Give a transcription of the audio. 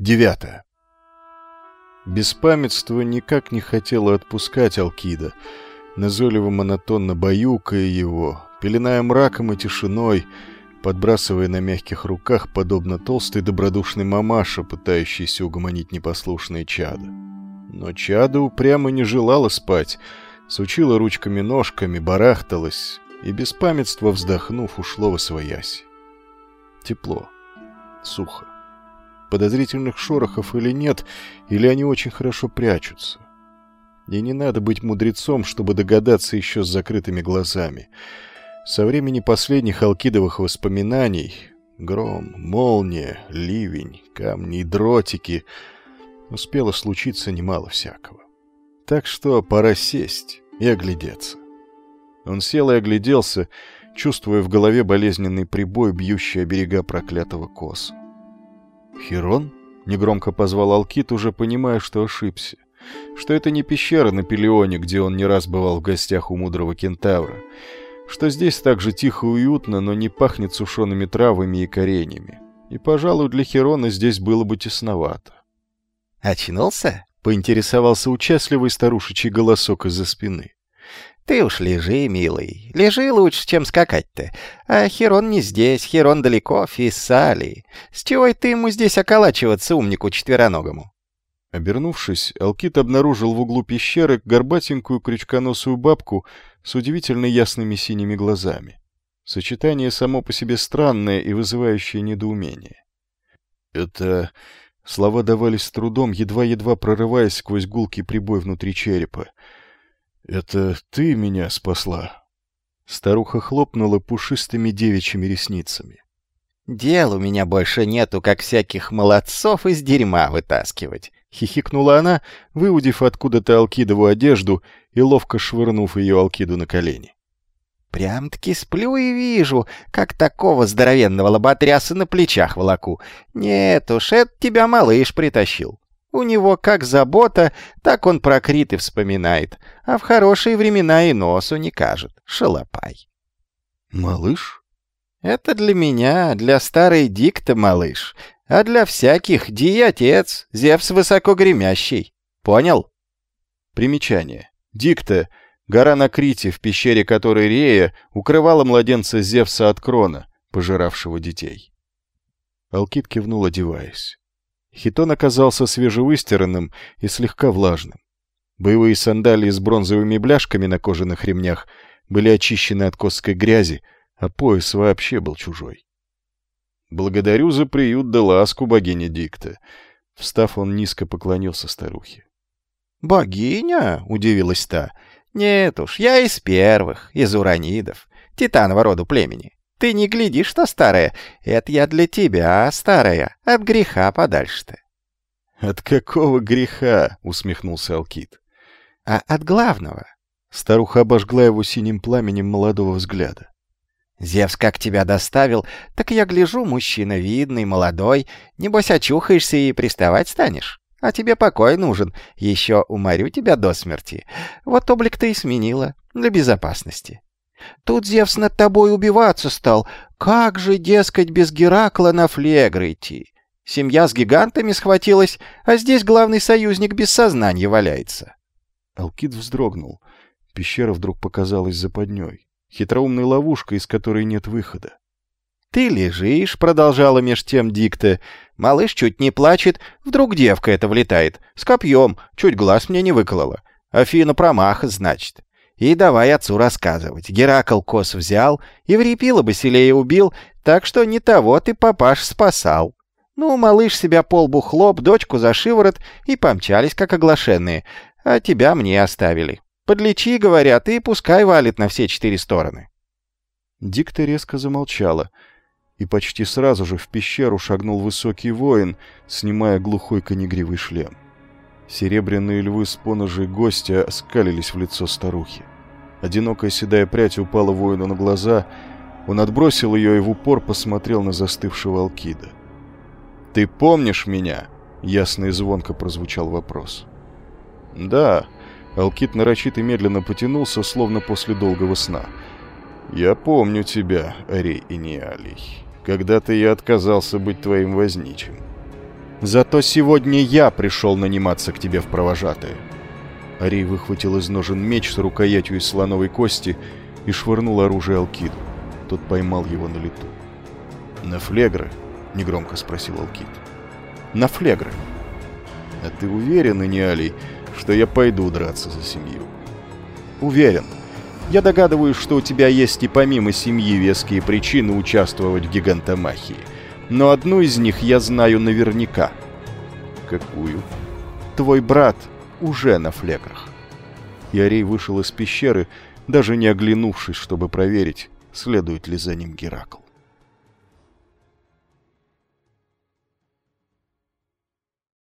Девятое. Беспамятство никак не хотело отпускать Алкида, назойливо монотонно баюкая его, пеленая мраком и тишиной, подбрасывая на мягких руках, подобно толстой добродушной мамаше, пытающейся угомонить непослушное чадо. Но чадо упрямо не желало спать, сучило ручками-ножками, барахталось, и беспамятство, вздохнув, ушло во своясь. Тепло. Сухо. Подозрительных шорохов или нет, или они очень хорошо прячутся. И не надо быть мудрецом, чтобы догадаться еще с закрытыми глазами. Со времени последних алкидовых воспоминаний — гром, молния, ливень, камни и дротики — успело случиться немало всякого. Так что пора сесть и оглядеться. Он сел и огляделся, чувствуя в голове болезненный прибой, бьющий о берега проклятого коса. «Хирон?» — негромко позвал Алкит, уже понимая, что ошибся. Что это не пещера на Пелионе, где он не раз бывал в гостях у мудрого кентавра. Что здесь так же тихо и уютно, но не пахнет сушеными травами и кореньями. И, пожалуй, для Хирона здесь было бы тесновато. «Очнулся?» — поинтересовался участливый старушечий голосок из-за спины. Ты уж лежи, милый. Лежи лучше, чем скакать-то. А Херон не здесь, Херон далеко, в Фессалии. С чего ты ему здесь околачиваться, умнику четвероногому? Обернувшись, Алкит обнаружил в углу пещеры горбатенькую крючконосую бабку с удивительно ясными синими глазами. Сочетание само по себе странное и вызывающее недоумение. Это... Слова давались с трудом, едва-едва прорываясь сквозь гулкий прибой внутри черепа. «Это ты меня спасла?» Старуха хлопнула пушистыми девичьими ресницами. «Дел у меня больше нету, как всяких молодцов из дерьма вытаскивать», — хихикнула она, выудив откуда-то Алкидову одежду и ловко швырнув ее Алкиду на колени. «Прям-таки сплю и вижу, как такого здоровенного лоботряса на плечах волоку. Нет уж, это тебя малыш притащил. У него как забота, так он про Криты вспоминает, а в хорошие времена и носу не кажет. Шалопай. Малыш? Это для меня, для старой Дикта малыш, а для всяких Ди отец, Зевс высокогремящий. Понял? Примечание. Дикта — гора на Крите, в пещере которой Рея укрывала младенца Зевса от Крона, пожиравшего детей. Алкит кивнул, одеваясь. Хитон оказался свежевыстиранным и слегка влажным. Боевые сандалии с бронзовыми бляшками на кожаных ремнях были очищены от костской грязи, а пояс вообще был чужой. «Благодарю за приют да ласку, богиня Дикта». Встав, он низко поклонился старухе. «Богиня?» — удивилась та. «Нет уж, я из первых, из уранидов, титанового роду племени. Ты не гляди, что старая. Это я для тебя, старая. От греха подальше-то. От какого греха? усмехнулся Алкит. А от главного. Старуха обожгла его синим пламенем молодого взгляда. Зевс как тебя доставил, так я гляжу, мужчина видный, молодой. Небось, очухаешься и приставать станешь. А тебе покой нужен. Еще уморю тебя до смерти. Вот облик ты и сменила. Для безопасности. Тут Зевс над тобой убиваться стал. Как же, дескать, без Геракла на флегры идти? Семья с гигантами схватилась, а здесь главный союзник без сознания валяется. Алкид вздрогнул. Пещера вдруг показалась западней. Хитроумной ловушкой, из которой нет выхода. «Ты лежишь», — продолжала меж тем Дикта. «Малыш чуть не плачет, вдруг девка эта влетает. С копьем, чуть глаз мне не выколола. Афина промаха, значит. И давай отцу рассказывать. Геракл кос взял, Еврипила Басилея убил, так что не того ты, папаш, спасал. Ну, малыш себя полбу хлоп, дочку за шиворот и помчались, как оглашенные. А тебя мне оставили. Подлечи, говорят, и пускай валит на все четыре стороны. Дикта резко замолчала, и почти сразу же в пещеру шагнул высокий воин, снимая глухой конегривый шлем. Серебряные львы с поножей гостя скалились в лицо старухи. Одинокая седая прядь упала воину на глаза. Он отбросил ее и в упор посмотрел на застывшего Алкида. «Ты помнишь меня?» — ясно и звонко прозвучал вопрос. «Да». Алкид нарочито медленно потянулся, словно после долгого сна. «Я помню тебя, Арей Иниалий. Когда-то я отказался быть твоим возничим». Зато сегодня я пришел наниматься к тебе в провожатые. Арей выхватил из ножен меч с рукоятью из слоновой кости и швырнул оружие Алкиду. Тот поймал его на лету. «На флегры?» — негромко спросил Алкид. «На флегры». «А ты уверен, Иниалий, что я пойду драться за семью?» «Уверен. Я догадываюсь, что у тебя есть и помимо семьи веские причины участвовать в гигантомахии. Но одну из них я знаю наверняка». «Какую?» «Твой брат уже на флеграх». Ярей вышел из пещеры, даже не оглянувшись, чтобы проверить, следует ли за ним Геракл.